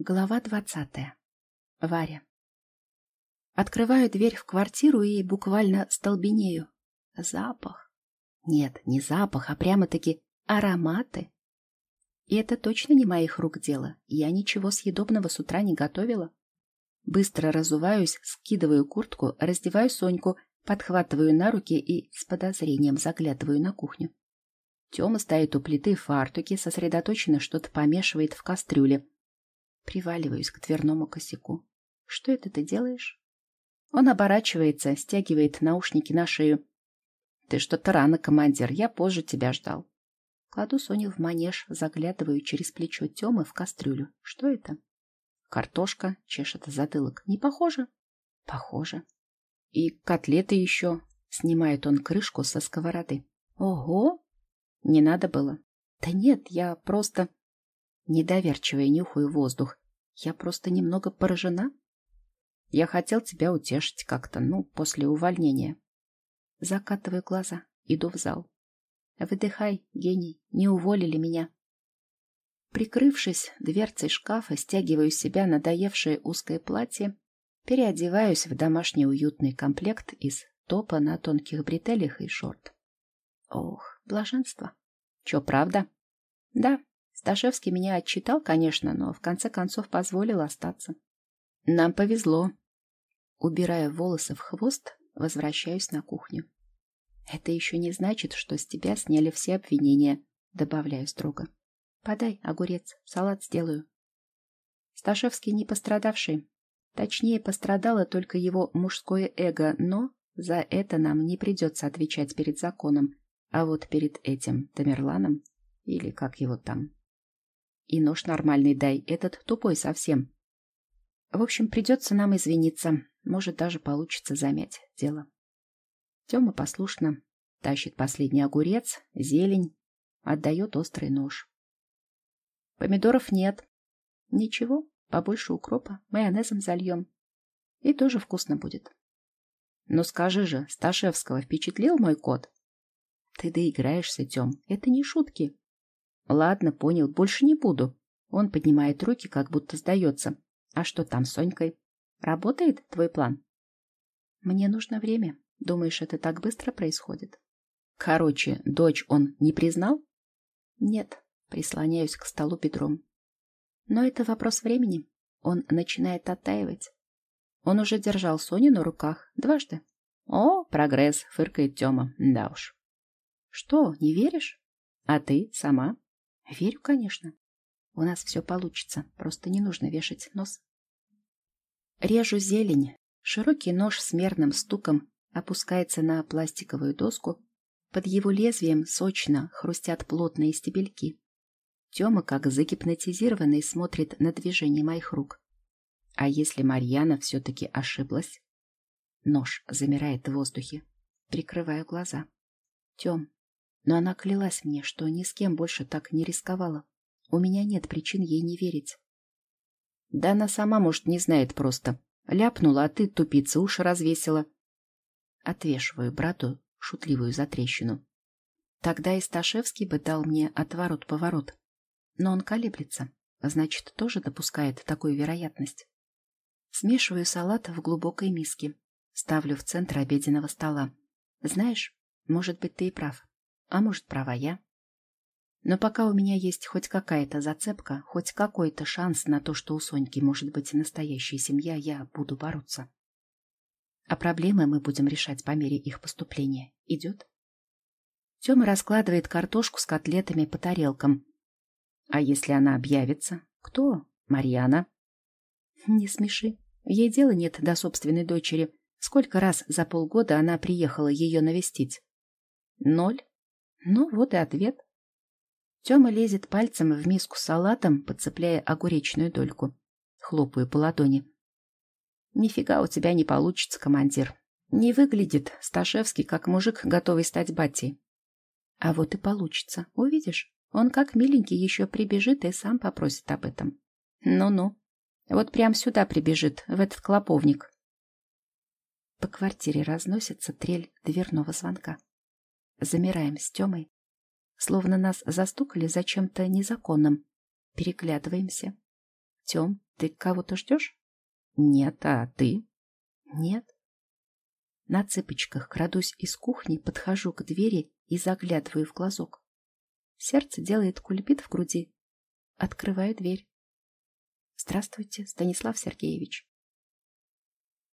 Глава двадцатая. Варя. Открываю дверь в квартиру и буквально столбенею. Запах. Нет, не запах, а прямо-таки ароматы. И это точно не моих рук дело. Я ничего съедобного с утра не готовила. Быстро разуваюсь, скидываю куртку, раздеваю Соньку, подхватываю на руки и с подозрением заглядываю на кухню. Тёма стоит у плиты в фартуке, сосредоточенно что-то помешивает в кастрюле. Приваливаюсь к дверному косяку. Что это ты делаешь? Он оборачивается, стягивает наушники на шею. Ты что-то рано, командир, я позже тебя ждал. Кладу Соню в манеж, заглядываю через плечо Тёмы в кастрюлю. Что это? Картошка, чешет затылок. Не похоже? Похоже. И котлеты еще. Снимает он крышку со сковороды. Ого! Не надо было. Да нет, я просто... Недоверчиво нюхаю воздух. Я просто немного поражена. Я хотел тебя утешить как-то, ну, после увольнения. Закатываю глаза, иду в зал. Выдыхай, гений, не уволили меня. Прикрывшись дверцей шкафа, стягиваю себя надоевшее узкое платье, переодеваюсь в домашний уютный комплект из топа на тонких бретелях и шорт. Ох, блаженство. Чё, правда? Да, Сташевский меня отчитал, конечно, но в конце концов позволил остаться. Нам повезло. Убирая волосы в хвост, возвращаюсь на кухню. Это еще не значит, что с тебя сняли все обвинения, добавляю строго. Подай огурец, салат сделаю. Сташевский не пострадавший. Точнее, пострадало только его мужское эго, но за это нам не придется отвечать перед законом, а вот перед этим Тамерланом, или как его там, и нож нормальный дай, этот тупой совсем. В общем, придется нам извиниться. Может, даже получится замять дело. Тёма послушно тащит последний огурец, зелень, отдает острый нож. Помидоров нет. Ничего, побольше укропа, майонезом зальем. И тоже вкусно будет. Ну скажи же, Сташевского впечатлил мой кот? Ты доиграешься, Тём, это не шутки. Ладно, понял, больше не буду. Он поднимает руки, как будто сдается. А что там с Сонькой? Работает твой план? Мне нужно время. Думаешь, это так быстро происходит? Короче, дочь он не признал? Нет, прислоняюсь к столу бедром. Но это вопрос времени. Он начинает оттаивать. Он уже держал Соню на руках дважды. О, прогресс, фыркает Тёма. Да уж. Что, не веришь? А ты сама? Верю, конечно. У нас все получится, просто не нужно вешать нос. Режу зелень. Широкий нож с мерным стуком опускается на пластиковую доску. Под его лезвием сочно хрустят плотные стебельки. Тёма, как загипнотизированный, смотрит на движение моих рук. А если Марьяна все-таки ошиблась? Нож замирает в воздухе. Прикрываю глаза. Тём, но она клялась мне, что ни с кем больше так не рисковала. У меня нет причин ей не верить. Да она сама, может, не знает просто. Ляпнула, а ты, тупица, уши развесила. Отвешиваю брату шутливую затрещину. Тогда и Сташевский бы дал мне отворот-поворот. Но он колеблется, значит, тоже допускает такую вероятность. Смешиваю салат в глубокой миске. Ставлю в центр обеденного стола. Знаешь, может быть, ты и прав. А может, права я. Но пока у меня есть хоть какая-то зацепка, хоть какой-то шанс на то, что у Соньки может быть настоящая семья, я буду бороться. А проблемы мы будем решать по мере их поступления. Идет? Тёма раскладывает картошку с котлетами по тарелкам. А если она объявится? Кто? Марьяна? Не смеши. Ей дела нет до собственной дочери. Сколько раз за полгода она приехала ее навестить? Ноль. Ну, вот и ответ. Тёма лезет пальцем в миску с салатом, подцепляя огуречную дольку. Хлопаю по ладони. Нифига у тебя не получится, командир. Не выглядит Сташевский как мужик, готовый стать батей. А вот и получится, увидишь. Он как миленький еще прибежит и сам попросит об этом. Ну-ну. Вот прям сюда прибежит, в этот клоповник. По квартире разносится трель дверного звонка. Замираем с Тёмой, словно нас застукали за чем-то незаконным. Переглядываемся. Тем, ты кого-то ждешь? Нет, а ты? Нет. На цыпочках крадусь из кухни, подхожу к двери и заглядываю в глазок. Сердце делает кульбит в груди. Открываю дверь. Здравствуйте, Станислав Сергеевич.